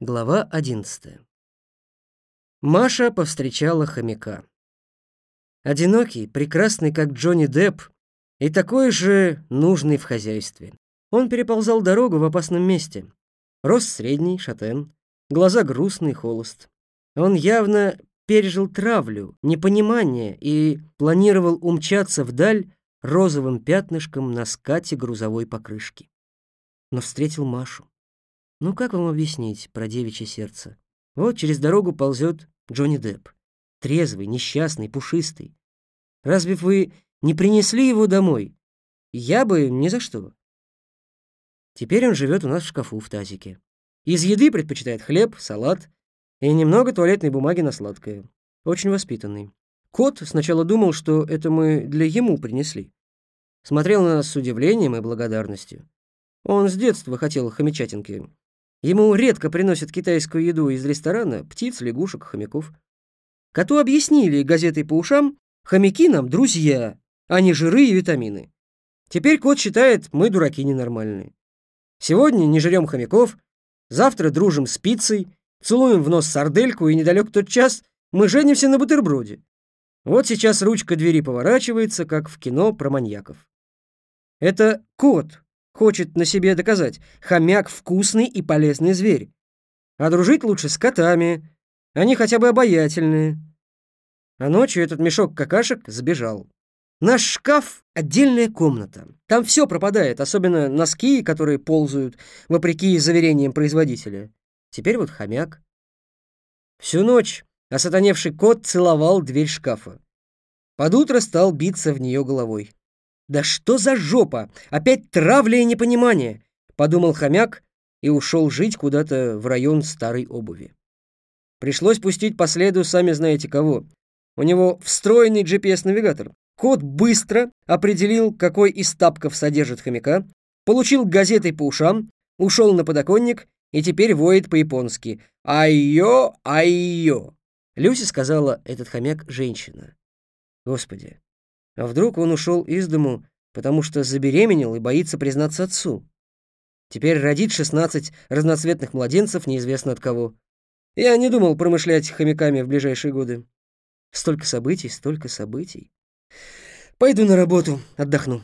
Глава 11 Маша повстречала хомяка. Одинокий, прекрасный, как Джонни Депп, и такой же нужный в хозяйстве. Он переползал дорогу в опасном месте. Рост средний, шатен, глаза грустный, холост. Он явно пережил травлю, непонимание и планировал умчаться вдаль розовым пятнышком на скате грузовой покрышки. Но встретил Машу. Ну как вам объяснить про девичье сердце? Вот через дорогу ползет Джонни Депп. Трезвый, несчастный, пушистый. Разве вы не принесли его домой? Я бы ни за что. Теперь он живет у нас в шкафу в тазике. Из еды предпочитает хлеб, салат и немного туалетной бумаги на сладкое. Очень воспитанный. Кот сначала думал, что это мы для ему принесли. Смотрел на нас с удивлением и благодарностью. Он с детства хотел хомячатинки. Ему редко приносят китайскую еду из ресторана, птиц, лягушек, хомяков. Коту объяснили газетой по ушам, хомяки нам друзья, а не жиры и витамины. Теперь кот считает, мы дураки ненормальные. Сегодня не жрем хомяков, завтра дружим с пиццей, целуем в нос сардельку, и недалек тот час мы женимся на бутерброде. Вот сейчас ручка двери поворачивается, как в кино про маньяков. Это кот хочет на себе доказать. Хомяк — вкусный и полезный зверь. А дружить лучше с котами. Они хотя бы обаятельные. А ночью этот мешок какашек сбежал. Наш шкаф — отдельная комната. Там все пропадает, особенно носки, которые ползают, вопреки заверениям производителя. Теперь вот хомяк. Всю ночь осатаневший кот целовал дверь шкафа. Под утро стал биться в нее головой. «Да что за жопа? Опять травля и непонимание!» — подумал хомяк и ушел жить куда-то в район старой обуви. Пришлось пустить по следу сами знаете кого. У него встроенный GPS-навигатор. Кот быстро определил, какой из тапков содержит хомяка, получил газетой по ушам, ушел на подоконник и теперь воет по-японски «Айо, айо». Люси сказала, этот хомяк — женщина. Господи, а вдруг он ушел из дому, потому что забеременел и боится признаться отцу? Теперь родит 16 разноцветных младенцев неизвестно от кого. Я не думал промышлять хомяками в ближайшие годы. Столько событий, столько событий. Пойду на работу, отдохну.